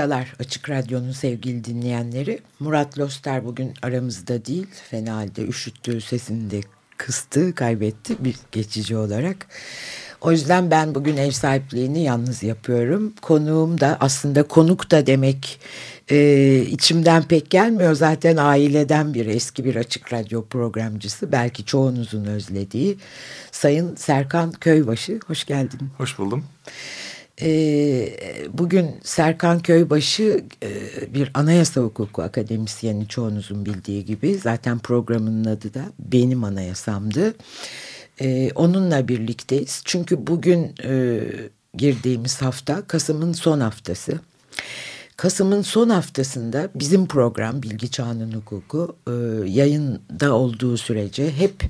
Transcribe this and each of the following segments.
Haftalar Açık Radyo'nun sevgili dinleyenleri. Murat Loster bugün aramızda değil. Fena halde üşüttü, sesini de kıstı, kaybetti bir geçici olarak. O yüzden ben bugün ev sahipliğini yalnız yapıyorum. Konuğum da aslında konuk da demek e, içimden pek gelmiyor. Zaten aileden bir eski bir açık radyo programcısı. Belki çoğunuzun özlediği Sayın Serkan Köybaşı. Hoş geldin. Hoş buldum. E, bugün Serkan Köybaşı e, bir anayasa hukuku akademisyeni çoğunuzun bildiği gibi. Zaten programının adı da Benim Anayasam'dı. E, onunla birlikteyiz. Çünkü bugün e, girdiğimiz hafta Kasım'ın son haftası. Kasım'ın son haftasında bizim program Bilgi Çağının Hukuku e, yayında olduğu sürece hep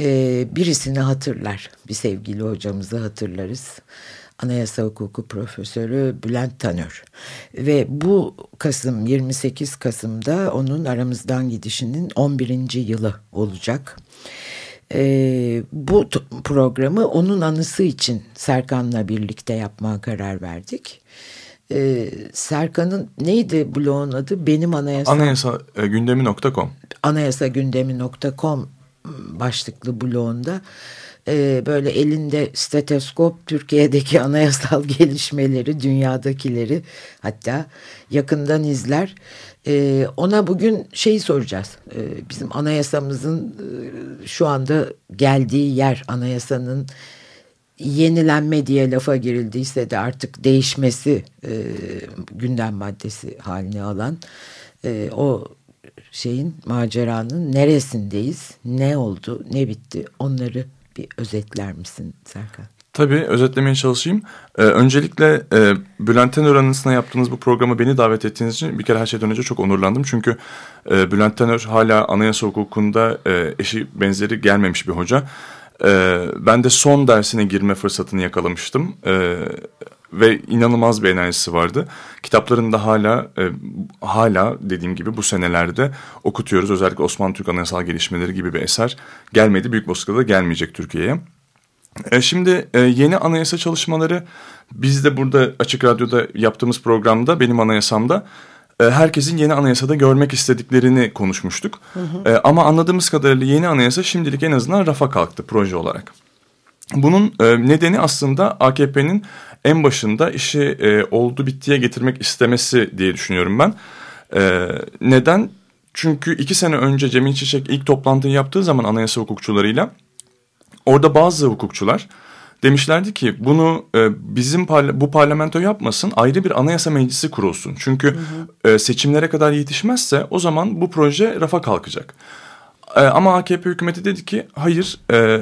e, birisini hatırlar. Bir sevgili hocamızı hatırlarız. Anayasa Hukuku Profesörü Bülent Tanör. Ve bu Kasım 28 Kasım'da onun aramızdan gidişinin 11. yılı olacak. Ee, bu programı onun anısı için Serkan'la birlikte yapmaya karar verdik. Ee, Serkan'ın neydi bloğun adı? Benim anayasa... Anayasa e, gündemi.com Anayasagündemi.com başlıklı bloğunda e, böyle elinde stetoskop Türkiye'deki anayasal gelişmeleri, dünyadakileri hatta yakından izler. E, ona bugün şeyi soracağız. E, bizim anayasamızın e, şu anda geldiği yer anayasanın yenilenme diye lafa girildiyse de artık değişmesi e, gündem maddesi haline alan e, o şeyin maceranın neresindeyiz, ne oldu, ne bitti onları bir özetler misin Serkan? Tabii özetlemeye çalışayım. Ee, öncelikle e, Bülent Tenör yaptığınız bu programa beni davet ettiğiniz için bir kere her şeyden önce çok onurlandım. Çünkü e, Bülent Tenör hala anayasa hukukunda e, eşi benzeri gelmemiş bir hoca. E, ben de son dersine girme fırsatını yakalamıştım. E, ve inanılmaz bir enerjisi vardı. Kitaplarını da hala e, hala dediğim gibi bu senelerde okutuyoruz. Özellikle Osmanlı Türk Anayasal Gelişmeleri gibi bir eser gelmedi. Büyük Bozkır'da gelmeyecek Türkiye'ye. E, şimdi e, yeni anayasa çalışmaları biz de burada Açık Radyo'da yaptığımız programda benim anayasamda e, herkesin yeni anayasada görmek istediklerini konuşmuştuk. Hı hı. E, ama anladığımız kadarıyla yeni anayasa şimdilik en azından rafa kalktı proje olarak. Bunun e, nedeni aslında AKP'nin en başında işi e, oldu bittiye getirmek istemesi diye düşünüyorum ben. E, neden? Çünkü iki sene önce Cemil Çiçek ilk toplantıyı yaptığı zaman anayasa hukukçularıyla orada bazı hukukçular demişlerdi ki bunu e, bizim parla bu parlamento yapmasın ayrı bir anayasa meclisi kurulsun. Çünkü hı hı. E, seçimlere kadar yetişmezse o zaman bu proje rafa kalkacak. E, ama AKP hükümeti dedi ki hayır e,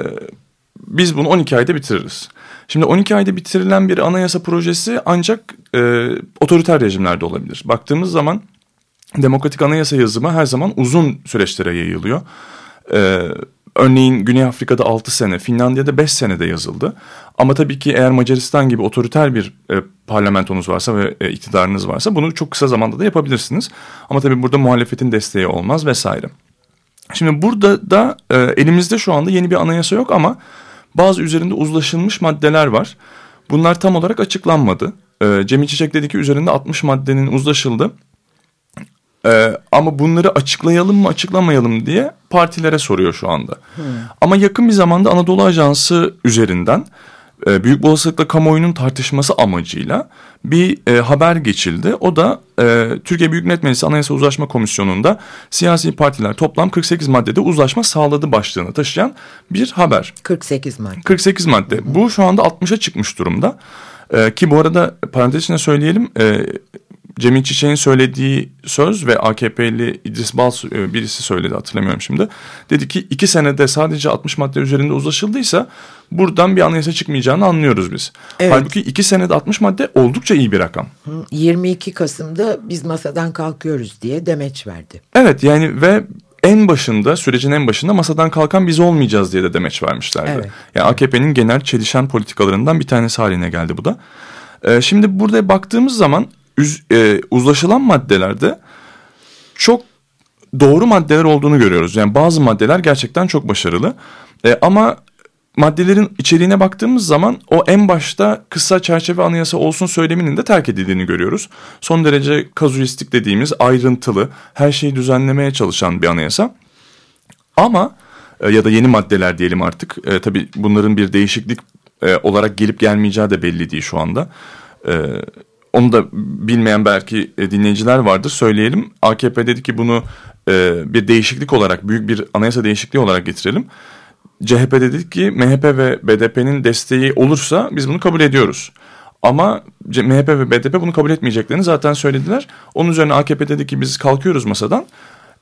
biz bunu 12 ayda bitiririz. Şimdi 12 ayda bitirilen bir anayasa projesi ancak e, otoriter rejimlerde olabilir. Baktığımız zaman demokratik anayasa yazımı her zaman uzun süreçlere yayılıyor. E, örneğin Güney Afrika'da 6 sene, Finlandiya'da 5 senede yazıldı. Ama tabii ki eğer Macaristan gibi otoriter bir e, parlamentonuz varsa ve e, iktidarınız varsa bunu çok kısa zamanda da yapabilirsiniz. Ama tabii burada muhalefetin desteği olmaz vesaire. Şimdi burada da e, elimizde şu anda yeni bir anayasa yok ama bazı üzerinde uzlaşılmış maddeler var. Bunlar tam olarak açıklanmadı. E, Cemil Çiçek dedi ki üzerinde 60 maddenin uzlaşıldı. E, ama bunları açıklayalım mı açıklamayalım diye partilere soruyor şu anda. Hmm. Ama yakın bir zamanda Anadolu Ajansı üzerinden e, büyük olasılıkla kamuoyunun tartışması amacıyla bir e, haber geçildi. O da e, Türkiye Büyük Millet Meclisi Anayasa Uzlaşma Komisyonu'nda siyasi partiler toplam 48 maddede uzlaşma sağladı başlığını taşıyan bir haber. 48 madde. 48 madde. Hı. Bu şu anda 60'a çıkmış durumda. E, ki bu arada parantez içinde söyleyelim... E, Cemil Çiçek'in söylediği söz ve AKP'li İdris Bal e, birisi söyledi hatırlamıyorum şimdi. Dedi ki iki senede sadece 60 madde üzerinde uzlaşıldıysa buradan bir anayasa çıkmayacağını anlıyoruz biz. Evet. Halbuki iki senede 60 madde oldukça iyi bir rakam. 22 Kasım'da biz masadan kalkıyoruz diye demeç verdi. Evet yani ve en başında sürecin en başında masadan kalkan biz olmayacağız diye de demeç vermişlerdi. Evet. Yani AKP'nin genel çelişen politikalarından bir tanesi haline geldi bu da. Ee, şimdi burada baktığımız zaman üz, e, uzlaşılan maddelerde çok doğru maddeler olduğunu görüyoruz. Yani bazı maddeler gerçekten çok başarılı. E, ama maddelerin içeriğine baktığımız zaman o en başta kısa çerçeve anayasa olsun söyleminin de terk edildiğini görüyoruz. Son derece kazuistik dediğimiz ayrıntılı her şeyi düzenlemeye çalışan bir anayasa. Ama e, ya da yeni maddeler diyelim artık. E, tabii bunların bir değişiklik e, olarak gelip gelmeyeceği de belli değil şu anda. E, onu da bilmeyen belki e, dinleyiciler vardır söyleyelim. AKP dedi ki bunu e, bir değişiklik olarak büyük bir anayasa değişikliği olarak getirelim. CHP dedik ki MHP ve BDP'nin desteği olursa biz bunu kabul ediyoruz. Ama MHP ve BDP bunu kabul etmeyeceklerini zaten söylediler. Onun üzerine AKP dedi ki biz kalkıyoruz masadan.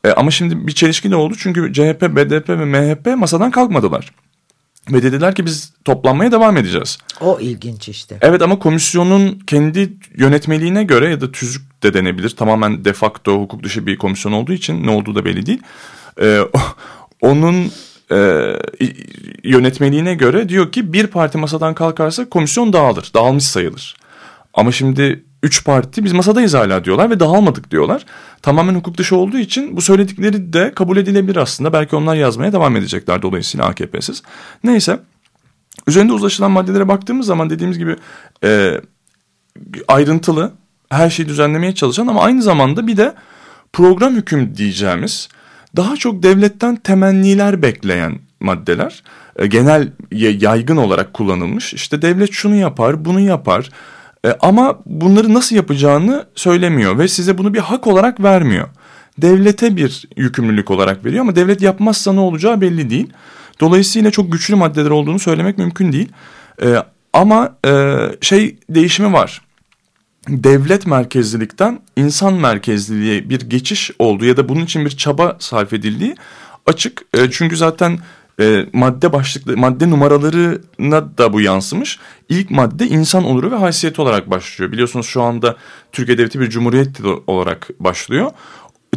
E, ama şimdi bir çelişki de oldu çünkü CHP, BDP ve MHP masadan kalkmadılar. Ve dediler ki biz toplanmaya devam edeceğiz. O ilginç işte. Evet ama komisyonun kendi yönetmeliğine göre ya da tüzük de denebilir. Tamamen de facto hukuk dışı bir komisyon olduğu için ne olduğu da belli değil. Ee, onun e, yönetmeliğine göre diyor ki bir parti masadan kalkarsa komisyon dağılır. Dağılmış sayılır. Ama şimdi üç parti biz masadayız hala diyorlar ve dağılmadık diyorlar. Tamamen hukuk dışı olduğu için bu söyledikleri de kabul edilebilir aslında. Belki onlar yazmaya devam edecekler dolayısıyla AKP'siz. Neyse üzerinde uzlaşılan maddelere baktığımız zaman dediğimiz gibi e, ayrıntılı her şeyi düzenlemeye çalışan ama aynı zamanda bir de program hüküm diyeceğimiz daha çok devletten temenniler bekleyen maddeler e, genel yaygın olarak kullanılmış. İşte devlet şunu yapar, bunu yapar e, ama bunları nasıl yapacağını söylemiyor ve size bunu bir hak olarak vermiyor. Devlete bir yükümlülük olarak veriyor ama devlet yapmazsa ne olacağı belli değil. Dolayısıyla çok güçlü maddeler olduğunu söylemek mümkün değil. E, ama e, şey değişimi var. Devlet merkezlilikten insan merkezliliğe bir geçiş olduğu ya da bunun için bir çaba sarf edildiği açık. E, çünkü zaten e, madde başlıklı madde numaralarına da bu yansımış. İlk madde insan onuru ve haysiyeti olarak başlıyor. Biliyorsunuz şu anda Türkiye Devleti bir cumhuriyet olarak başlıyor.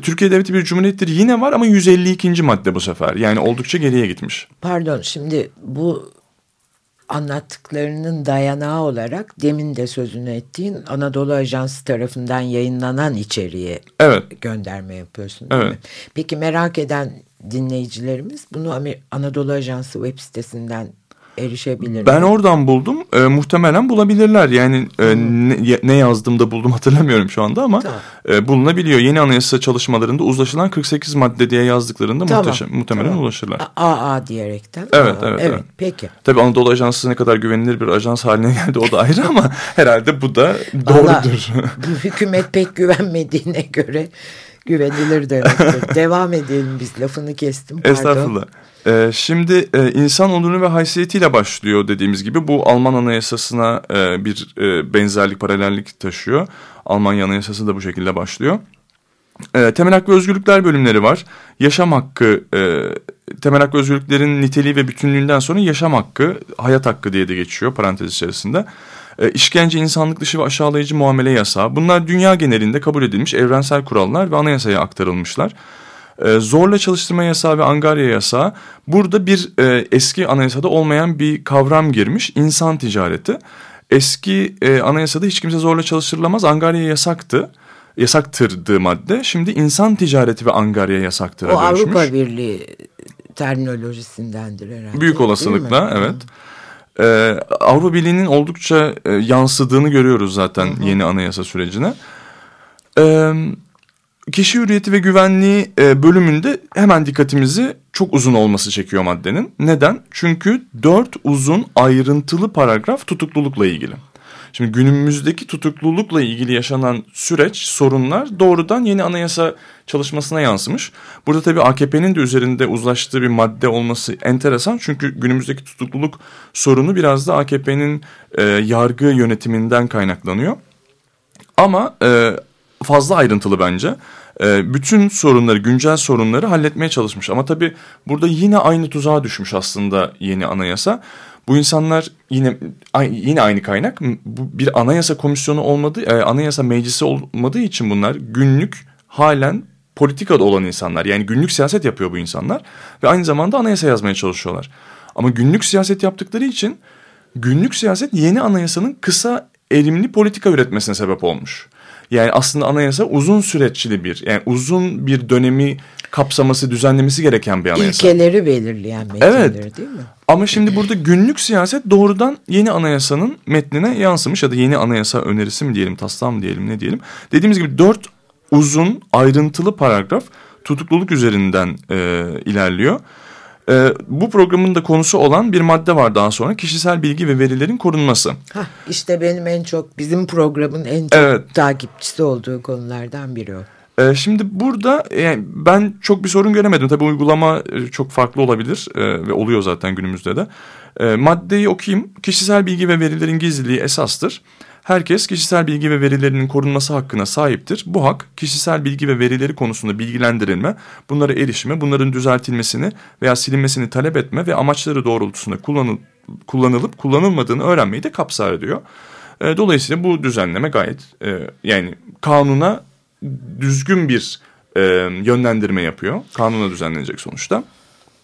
Türkiye Devleti bir cumhuriyettir yine var ama 152. madde bu sefer. Yani oldukça geriye gitmiş. Pardon şimdi bu anlattıklarının dayanağı olarak demin de sözünü ettiğin Anadolu Ajansı tarafından yayınlanan içeriğe evet. gönderme yapıyorsun. Değil evet. mi? Peki merak eden dinleyicilerimiz bunu Anadolu Ajansı web sitesinden erişebilir. Ben oradan buldum. E, muhtemelen bulabilirler. Yani e, ne, ne yazdığımda buldum hatırlamıyorum şu anda ama tamam. e, bulunabiliyor. Yeni anayasa çalışmalarında uzlaşılan 48 madde diye yazdıklarında tamam. muhteşem, muhtemelen tamam. ulaşırlar. AA diyerekten. Evet, Aa, evet, evet, evet. Peki. Tabii Anadolu Ajansı ne kadar güvenilir bir ajans haline geldi o da ayrı ama herhalde bu da doğrudur. Vallahi, hükümet pek güvenmediğine göre güvenilir demektir. Devam edelim biz lafını kestim. Pardon. Estağfurullah. Ee, şimdi e, insan onuru ve haysiyetiyle başlıyor dediğimiz gibi bu Alman anayasasına e, bir e, benzerlik paralellik taşıyor. Almanya anayasası da bu şekilde başlıyor. E, temel hak ve özgürlükler bölümleri var. Yaşam hakkı, e, temel hak ve özgürlüklerin niteliği ve bütünlüğünden sonra yaşam hakkı, hayat hakkı diye de geçiyor parantez içerisinde. E, işkence, insanlık dışı ve aşağılayıcı muamele yasağı. Bunlar dünya genelinde kabul edilmiş evrensel kurallar ve anayasaya aktarılmışlar. E, zorla çalıştırma yasağı ve angarya yasağı burada bir e, eski anayasada olmayan bir kavram girmiş insan ticareti. Eski e, anayasada hiç kimse zorla çalıştırılamaz angarya yasaktı yasaktırdı madde. Şimdi insan ticareti ve angarya yasaktıra o dönüşmüş. Avrupa Birliği terminolojisindendir herhalde. Büyük olasılıkla evet. Ee, Avrupa Birliği'nin oldukça e, yansıdığını görüyoruz zaten hı hı. yeni anayasa sürecine. Ee, kişi hürriyeti ve güvenliği e, bölümünde hemen dikkatimizi çok uzun olması çekiyor maddenin. Neden? Çünkü dört uzun ayrıntılı paragraf tutuklulukla ilgili. Şimdi günümüzdeki tutuklulukla ilgili yaşanan süreç, sorunlar doğrudan yeni anayasa çalışmasına yansımış. Burada tabii AKP'nin de üzerinde uzlaştığı bir madde olması enteresan. Çünkü günümüzdeki tutukluluk sorunu biraz da AKP'nin e, yargı yönetiminden kaynaklanıyor. Ama e, fazla ayrıntılı bence. E, bütün sorunları, güncel sorunları halletmeye çalışmış. Ama tabii burada yine aynı tuzağa düşmüş aslında yeni anayasa. Bu insanlar yine yine aynı kaynak. Bu bir anayasa komisyonu olmadığı, e, anayasa meclisi olmadığı için bunlar günlük halen politikada olan insanlar. Yani günlük siyaset yapıyor bu insanlar ve aynı zamanda anayasa yazmaya çalışıyorlar. Ama günlük siyaset yaptıkları için günlük siyaset yeni anayasanın kısa erimli politika üretmesine sebep olmuş. Yani aslında anayasa uzun süreçli bir yani uzun bir dönemi kapsaması düzenlemesi gereken bir anayasa. İlkeleri belirleyen metinleri evet. değil mi? Ama şimdi burada günlük siyaset doğrudan yeni anayasanın metnine yansımış ya da yeni anayasa önerisi mi diyelim taslağı mı diyelim ne diyelim. Dediğimiz gibi dört uzun ayrıntılı paragraf tutukluluk üzerinden e, ilerliyor. E, bu programın da konusu olan bir madde var daha sonra kişisel bilgi ve verilerin korunması. Hah, işte benim en çok bizim programın en çok evet. takipçisi olduğu konulardan biri o. E, şimdi burada yani ben çok bir sorun göremedim. Tabii uygulama e, çok farklı olabilir e, ve oluyor zaten günümüzde de. E, maddeyi okuyayım. Kişisel bilgi ve verilerin gizliliği esastır. Herkes kişisel bilgi ve verilerinin korunması hakkına sahiptir. Bu hak kişisel bilgi ve verileri konusunda bilgilendirilme, bunlara erişime, bunların düzeltilmesini veya silinmesini talep etme ve amaçları doğrultusunda kullanıl kullanılıp kullanılmadığını öğrenmeyi de kapsar diyor. E, dolayısıyla bu düzenleme gayet e, yani kanuna düzgün bir e, yönlendirme yapıyor. Kanuna düzenlenecek sonuçta.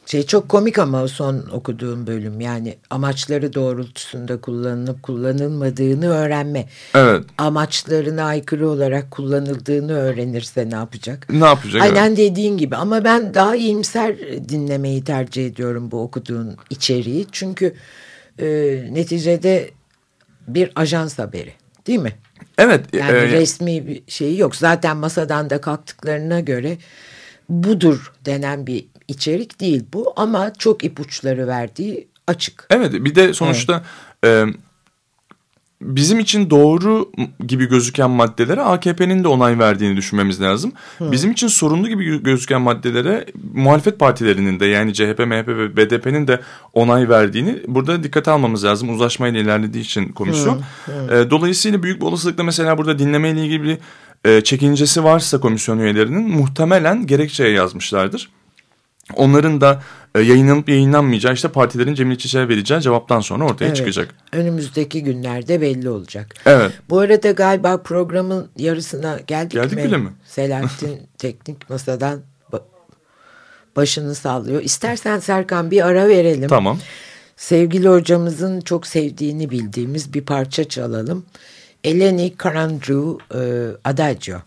Şey çok komik ama son okuduğum bölüm yani amaçları doğrultusunda kullanılıp kullanılmadığını öğrenme. Evet. Amaçlarına aykırı olarak kullanıldığını öğrenirse ne yapacak? Ne yapacak? Aynen evet. dediğin gibi ama ben daha iyimser dinlemeyi tercih ediyorum bu okuduğun içeriği. Çünkü e, neticede bir ajans haberi değil mi? Evet. Yani e, resmi bir şeyi yok. Zaten masadan da kalktıklarına göre budur denen bir içerik değil bu ama çok ipuçları verdiği açık. Evet bir de sonuçta evet. e, bizim için doğru gibi gözüken maddelere AKP'nin de onay verdiğini düşünmemiz lazım. Hı. Bizim için sorunlu gibi gözüken maddelere muhalefet partilerinin de yani CHP, MHP ve BDP'nin de onay verdiğini burada dikkate almamız lazım. Uzlaşmayla ilerlediği için komisyon. Hı. Hı. E, dolayısıyla büyük bir olasılıkla mesela burada dinlemeyle ilgili bir e, çekincesi varsa komisyon üyelerinin muhtemelen gerekçeye yazmışlardır. Onların da e, yayınlanıp yayınlanmayacağı işte partilerin Cemil Çiçek'e vereceği cevaptan sonra ortaya evet, çıkacak. Önümüzdeki günlerde belli olacak. Evet. Bu arada galiba programın yarısına geldik, geldik mi? bile mi? Selahattin teknik masadan başını sallıyor. İstersen Serkan bir ara verelim. Tamam. Sevgili hocamızın çok sevdiğini bildiğimiz bir parça çalalım. Eleni Karandru e, Adagio.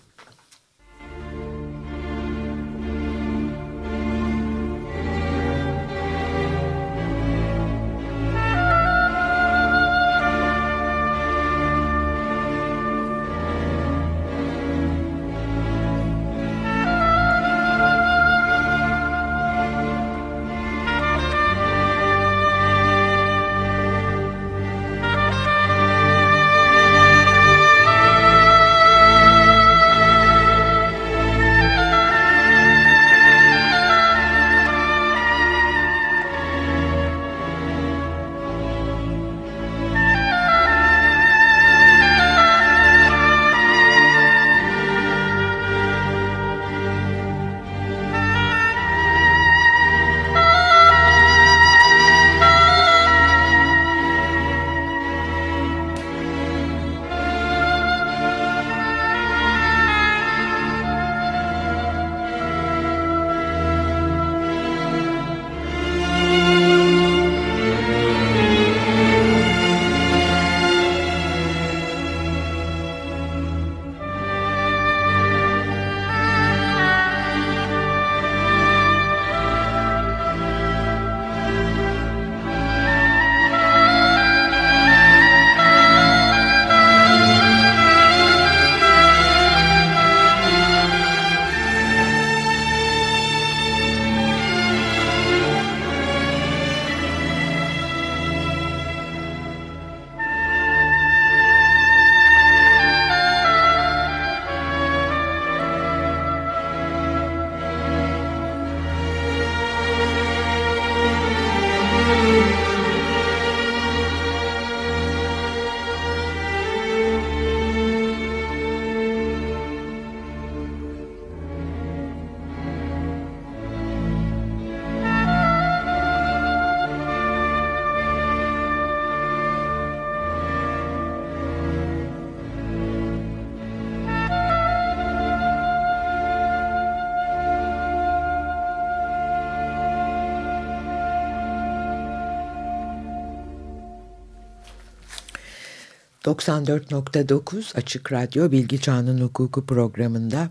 94.9 Açık Radyo Bilgi Çağının Hukuku programında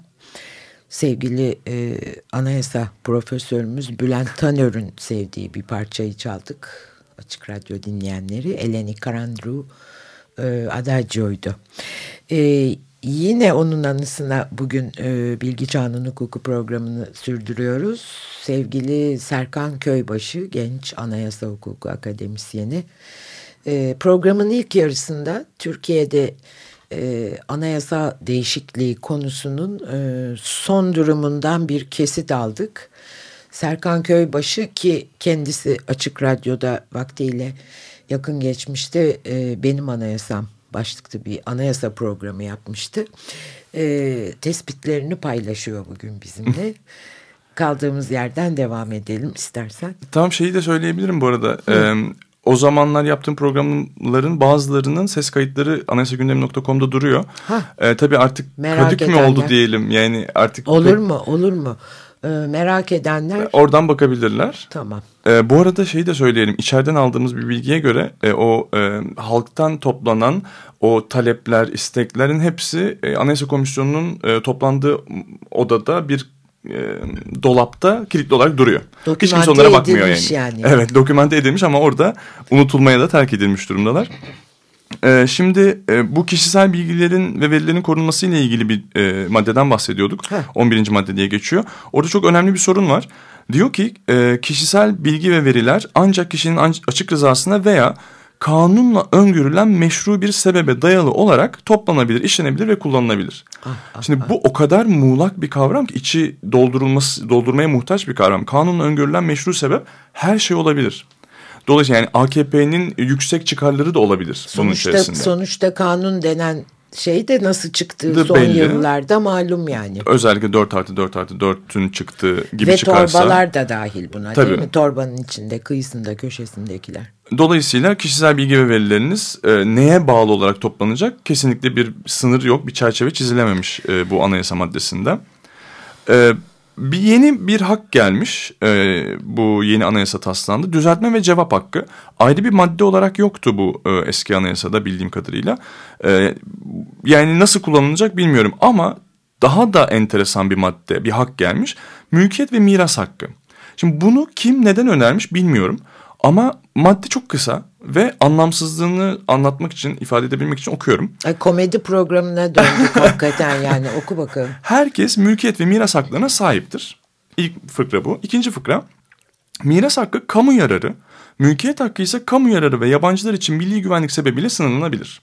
sevgili e, anayasa profesörümüz Bülent Tanör'ün sevdiği bir parçayı çaldık. Açık Radyo dinleyenleri Eleni Karandru e, Adagio'ydu. E, yine onun anısına bugün e, Bilgi Çağının Hukuku programını sürdürüyoruz. Sevgili Serkan Köybaşı, genç anayasa hukuku akademisyeni. E, programın ilk yarısında Türkiye'de e, anayasa değişikliği konusunun e, son durumundan bir kesit aldık. Serkan Köybaşı ki kendisi Açık Radyo'da vaktiyle yakın geçmişte e, Benim Anayasam başlıklı bir anayasa programı yapmıştı. E, tespitlerini paylaşıyor bugün bizimle. Kaldığımız yerden devam edelim istersen. Tamam şeyi de söyleyebilirim bu arada. Ee, o zamanlar yaptığım programların bazılarının ses kayıtları anayasagündemi.com'da duruyor. Ee, tabii artık Merak kötük mü oldu diyelim yani artık. Olur mu olur mu? Ee, merak edenler. Oradan bakabilirler. Tamam. Ee, bu arada şeyi de söyleyelim. İçeriden aldığımız bir bilgiye göre e, o e, halktan toplanan o talepler, isteklerin hepsi e, Anayasa Komisyonu'nun e, toplandığı odada bir e, dolapta kilitli olarak duruyor. Dokümante Hiç kimse onlara bakmıyor yani. yani. Evet dokümante edilmiş ama orada unutulmaya da terk edilmiş durumdalar. Ee, şimdi e, bu kişisel bilgilerin ve verilerin korunması ile ilgili bir e, maddeden bahsediyorduk. Heh. 11. madde diye geçiyor. Orada çok önemli bir sorun var. Diyor ki e, kişisel bilgi ve veriler ancak kişinin açık rızasına veya kanunla öngörülen meşru bir sebebe dayalı olarak toplanabilir, işlenebilir ve kullanılabilir. Ah, ah, Şimdi ah. bu o kadar muğlak bir kavram ki içi doldurulması, doldurmaya muhtaç bir kavram. Kanunla öngörülen meşru sebep her şey olabilir. Dolayısıyla yani AKP'nin yüksek çıkarları da olabilir sonuçta, bunun içerisinde. Sonuçta kanun denen şey de nasıl çıktığı de son belli. yıllarda malum yani. Özellikle 4 artı 4 artı 4'ün çıktığı gibi Ve çıkarsa. Ve torbalar da dahil buna tabii. değil mi? Torbanın içinde, kıyısında, köşesindekiler. Dolayısıyla kişisel bilgi ve verileriniz e, neye bağlı olarak toplanacak? Kesinlikle bir sınır yok, bir çerçeve çizilememiş e, bu anayasa maddesinde. E, bir yeni bir hak gelmiş e, bu yeni anayasa taslağında düzeltme ve cevap hakkı. Ayrı bir madde olarak yoktu bu e, eski anayasada bildiğim kadarıyla. E, yani nasıl kullanılacak bilmiyorum ama daha da enteresan bir madde bir hak gelmiş. Mülkiyet ve miras hakkı. Şimdi bunu kim neden önermiş bilmiyorum ama madde çok kısa ve anlamsızlığını anlatmak için, ifade edebilmek için okuyorum. Komedi programına döndük hakikaten yani oku bakalım. Herkes mülkiyet ve miras haklarına sahiptir. İlk fıkra bu. İkinci fıkra, miras hakkı kamu yararı, mülkiyet hakkı ise kamu yararı ve yabancılar için milli güvenlik sebebiyle sınırlanabilir.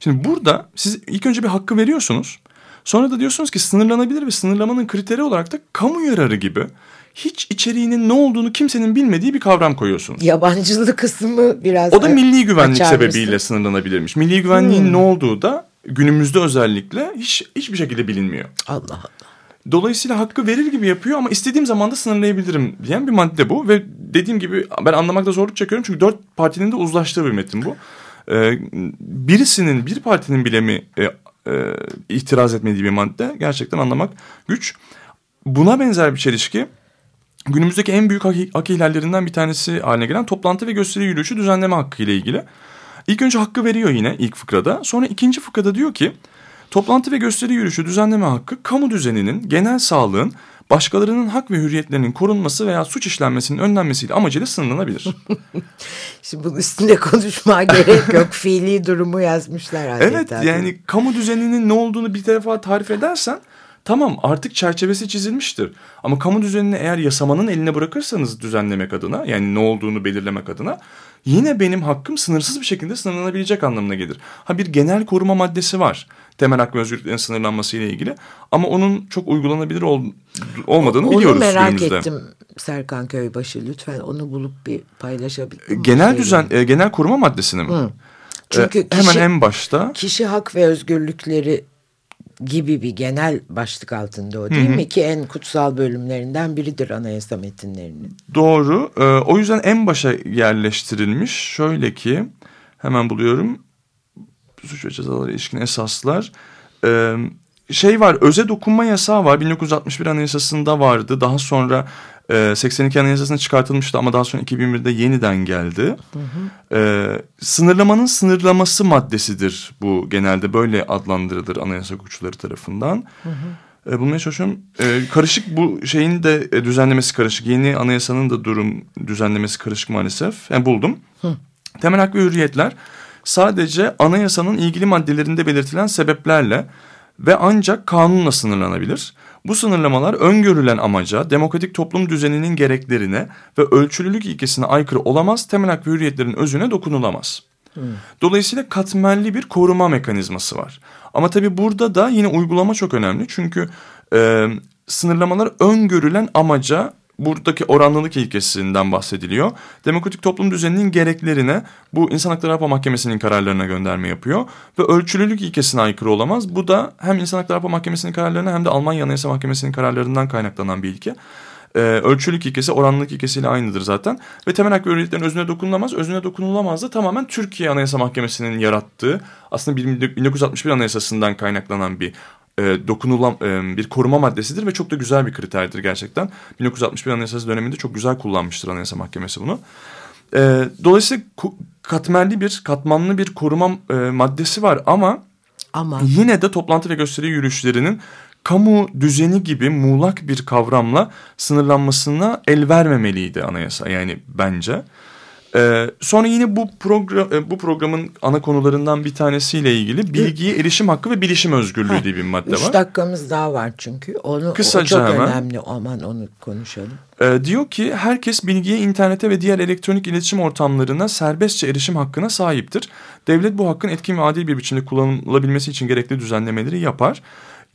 Şimdi burada siz ilk önce bir hakkı veriyorsunuz. Sonra da diyorsunuz ki sınırlanabilir ve sınırlamanın kriteri olarak da kamu yararı gibi hiç içeriğinin ne olduğunu kimsenin bilmediği bir kavram koyuyorsunuz. Yabancılık kısmı biraz O da milli güvenlik sebebiyle sınırlanabilirmiş. Milli güvenliğin hmm. ne olduğu da günümüzde özellikle hiç hiçbir şekilde bilinmiyor. Allah Allah. Dolayısıyla hakkı verir gibi yapıyor ama istediğim zaman da sınırlayabilirim diyen bir madde bu. Ve dediğim gibi ben anlamakta zorluk çekiyorum çünkü dört partinin de uzlaştığı bir metin bu. Ee, birisinin bir partinin bile mi e, e, itiraz etmediği bir madde gerçekten anlamak güç. Buna benzer bir çelişki günümüzdeki en büyük hak, hak ihlallerinden bir tanesi haline gelen toplantı ve gösteri yürüyüşü düzenleme hakkı ile ilgili. İlk önce hakkı veriyor yine ilk fıkrada. Sonra ikinci fıkrada diyor ki toplantı ve gösteri yürüyüşü düzenleme hakkı kamu düzeninin, genel sağlığın, başkalarının hak ve hürriyetlerinin korunması veya suç işlenmesinin önlenmesiyle amacıyla sınırlanabilir. Şimdi bunun üstünde konuşmaya gerek yok. Fiili durumu yazmışlar adeta. Evet yani kamu düzeninin ne olduğunu bir defa tarif edersen Tamam artık çerçevesi çizilmiştir. Ama kamu düzenini eğer yasamanın eline bırakırsanız düzenlemek adına yani ne olduğunu belirlemek adına yine benim hakkım sınırsız bir şekilde sınırlanabilecek anlamına gelir. Ha bir genel koruma maddesi var. Temel hak ve özgürlüklerin sınırlanması ile ilgili. Ama onun çok uygulanabilir ol, olmadığını onu biliyoruz merak günümüzde. ettim Serkan Köybaşı. Lütfen onu bulup bir paylaşabilir Genel düzen, e, genel koruma maddesini mi? Hı. Çünkü e, kişi, hemen en başta kişi hak ve özgürlükleri gibi bir genel başlık altında o değil Hı -hı. mi ki en kutsal bölümlerinden biridir anayasa metinlerinin. Doğru. Ee, o yüzden en başa yerleştirilmiş. Şöyle ki hemen buluyorum. Suç ve cezalara ilişkin esaslar. Ee, şey var öze dokunma yasağı var 1961 anayasasında vardı daha sonra e, 82 anayasasına çıkartılmıştı ama daha sonra 2001'de yeniden geldi. Hı hı. E, sınırlamanın sınırlaması maddesidir bu genelde böyle adlandırılır anayasa hukukçuları tarafından. Hı hı. E, bulmaya çalışıyorum. E, karışık bu şeyin de e, düzenlemesi karışık. Yeni anayasanın da durum düzenlemesi karışık maalesef. Yani buldum. Hı. Temel hak ve hürriyetler sadece anayasanın ilgili maddelerinde belirtilen sebeplerle ve ancak kanunla sınırlanabilir. Bu sınırlamalar öngörülen amaca, demokratik toplum düzeninin gereklerine ve ölçülülük ilkesine aykırı olamaz, temel hak ve hürriyetlerin özüne dokunulamaz. Hmm. Dolayısıyla katmerli bir koruma mekanizması var. Ama tabii burada da yine uygulama çok önemli. Çünkü e, sınırlamalar öngörülen amaca buradaki oranlılık ilkesinden bahsediliyor. Demokratik toplum düzeninin gereklerine bu İnsan Hakları Avrupa Mahkemesi'nin kararlarına gönderme yapıyor. Ve ölçülülük ilkesine aykırı olamaz. Bu da hem İnsan Hakları Avrupa Mahkemesi'nin kararlarına hem de Almanya Anayasa Mahkemesi'nin kararlarından kaynaklanan bir ilke. Ee, ölçülük ilkesi oranlılık ilkesiyle aynıdır zaten. Ve temel hak ve hürriyetlerin özüne dokunulamaz. Özüne dokunulamaz da tamamen Türkiye Anayasa Mahkemesi'nin yarattığı aslında 1961 Anayasası'ndan kaynaklanan bir e, dokunulan e, bir koruma maddesidir ve çok da güzel bir kriterdir gerçekten. 1961 Anayasası döneminde çok güzel kullanmıştır Anayasa Mahkemesi bunu. E, dolayısıyla katmerli bir, katmanlı bir koruma e, maddesi var ama, ama yine de toplantı ve gösteri yürüyüşlerinin kamu düzeni gibi muğlak bir kavramla sınırlanmasına el vermemeliydi anayasa yani bence. Ee, sonra yine bu program e, bu programın ana konularından bir tanesiyle ilgili bilgiye erişim hakkı ve bilişim özgürlüğü ha, diye bir madde üç var. Üç dakikamız daha var çünkü. Onu Kısaca o çok hemen, önemli. Aman onu konuşalım. Ee, diyor ki herkes bilgiye, internete ve diğer elektronik iletişim ortamlarına serbestçe erişim hakkına sahiptir. Devlet bu hakkın etkin ve adil bir biçimde kullanılabilmesi için gerekli düzenlemeleri yapar.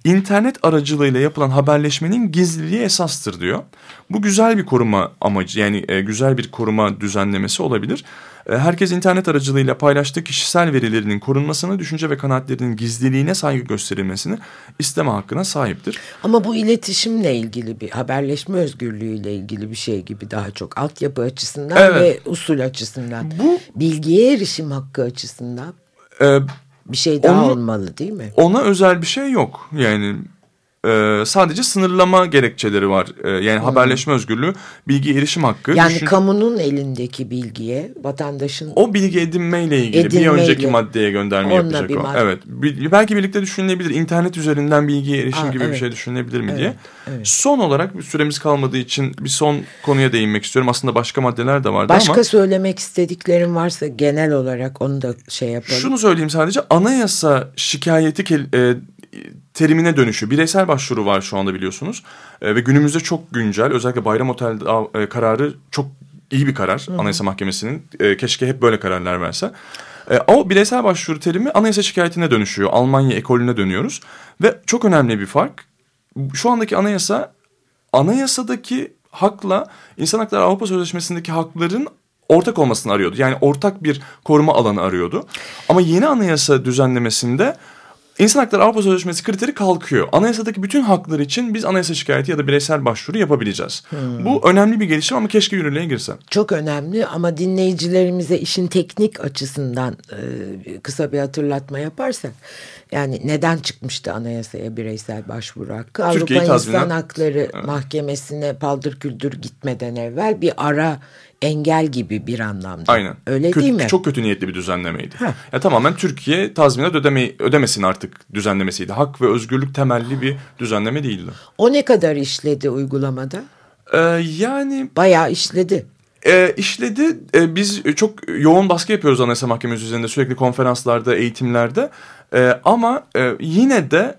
İnternet aracılığıyla yapılan haberleşmenin gizliliği esastır diyor. Bu güzel bir koruma amacı yani e, güzel bir koruma düzenlemesi olabilir. E, herkes internet aracılığıyla paylaştığı kişisel verilerinin korunmasını, düşünce ve kanaatlerinin gizliliğine saygı gösterilmesini isteme hakkına sahiptir. Ama bu iletişimle ilgili bir haberleşme özgürlüğüyle ilgili bir şey gibi daha çok altyapı açısından evet. ve usul açısından. Bu bilgiye erişim hakkı açısından. E, bir şey daha Onun, olmalı değil mi? Ona özel bir şey yok. Yani e, sadece sınırlama gerekçeleri var. E, yani hmm. haberleşme özgürlüğü, bilgi erişim hakkı. Yani düşün... kamunun elindeki bilgiye vatandaşın... O bilgi edinmeyle ilgili edinmeyle, bir önceki maddeye gönderme yapacak o. Madde. Evet. Belki birlikte düşünülebilir. İnternet üzerinden bilgiye erişim Aa, gibi evet. bir şey düşünülebilir mi evet, diye. Evet. Son olarak bir süremiz kalmadığı için bir son konuya değinmek istiyorum. Aslında başka maddeler de vardı başka ama... Başka söylemek istediklerim varsa genel olarak onu da şey yapalım. Şunu söyleyeyim sadece. Anayasa şikayeti... E, terimine dönüşü. Bireysel başvuru var şu anda biliyorsunuz. E, ve günümüzde çok güncel. Özellikle Bayram Otel e, kararı çok iyi bir karar Hı -hı. Anayasa Mahkemesi'nin. E, keşke hep böyle kararlar verse. E, o bireysel başvuru terimi anayasa şikayetine dönüşüyor. Almanya ekolüne dönüyoruz. Ve çok önemli bir fark. Şu andaki anayasa anayasadaki hakla İnsan Hakları Avrupa Sözleşmesi'ndeki hakların ortak olmasını arıyordu. Yani ortak bir koruma alanı arıyordu. Ama yeni anayasa düzenlemesinde İnsan Hakları Avrupa Sözleşmesi kriteri kalkıyor. Anayasadaki bütün haklar için biz anayasa şikayeti ya da bireysel başvuru yapabileceğiz. Hmm. Bu önemli bir gelişim ama keşke yürürlüğe girse. Çok önemli ama dinleyicilerimize işin teknik açısından e, kısa bir hatırlatma yaparsak. Yani neden çıkmıştı anayasaya bireysel başvuru hakkı? Türkiye Avrupa tazminat, İnsan Hakları evet. Mahkemesi'ne paldır küldür gitmeden evvel bir ara engel gibi bir anlamda. Aynen. Öyle kötü, değil mi? Çok kötü niyetli bir düzenlemeydi. Heh. Ya tamamen Türkiye tazminat ödeme, ödemesin artık düzenlemesiydi. Hak ve özgürlük temelli bir düzenleme değildi. O ne kadar işledi uygulamada? Ee, yani... Bayağı işledi. E, işledi. E, biz çok yoğun baskı yapıyoruz Anayasa Mahkemesi üzerinde sürekli konferanslarda, eğitimlerde. E, ama e, yine de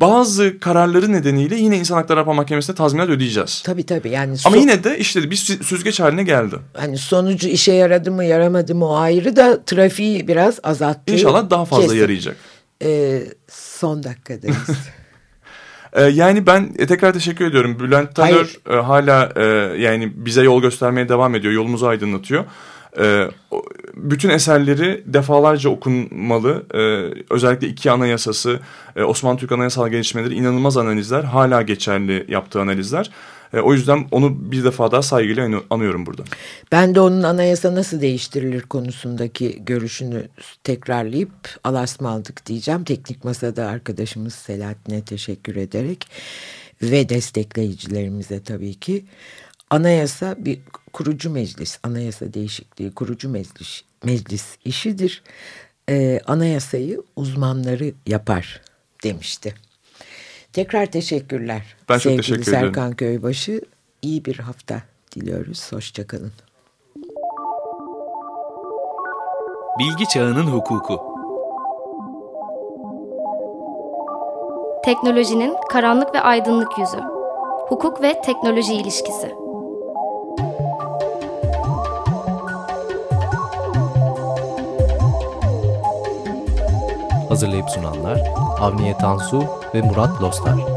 bazı kararları nedeniyle yine İnsan Hakları Avrupa Mahkemesi'ne tazminat ödeyeceğiz. Tabii tabii. Yani Ama yine de işte bir süzgeç haline geldi. Hani sonucu işe yaradı mı yaramadı mı o ayrı da trafiği biraz azalttı. İnşallah daha fazla kesin. yarayacak. Ee, son dakikadayız. Ee, yani ben e, tekrar teşekkür ediyorum. Bülent Tanör e, hala e, yani bize yol göstermeye devam ediyor. Yolumuzu aydınlatıyor. E, bütün eserleri defalarca okunmalı. E, özellikle iki anayasası, e, Osmanlı Türk anayasal gelişmeleri inanılmaz analizler. Hala geçerli yaptığı analizler. E, o yüzden onu bir defa daha saygıyla anıyorum burada. Ben de onun anayasa nasıl değiştirilir konusundaki görüşünü tekrarlayıp alasma aldık diyeceğim. Teknik Masada arkadaşımız Selahattin'e teşekkür ederek ve destekleyicilerimize tabii ki. Anayasa bir kurucu meclis, anayasa değişikliği kurucu meclis, meclis işidir. Ee, anayasayı uzmanları yapar demişti. Tekrar teşekkürler. Ben çok teşekkür ederim. Serkan Köybaşı. İyi bir hafta diliyoruz. Hoşçakalın. Bilgi Çağının Hukuku Teknolojinin karanlık ve aydınlık yüzü. Hukuk ve teknoloji ilişkisi. Hazırlayıp sunanlar Avniye Tansu ve Murat Lostar.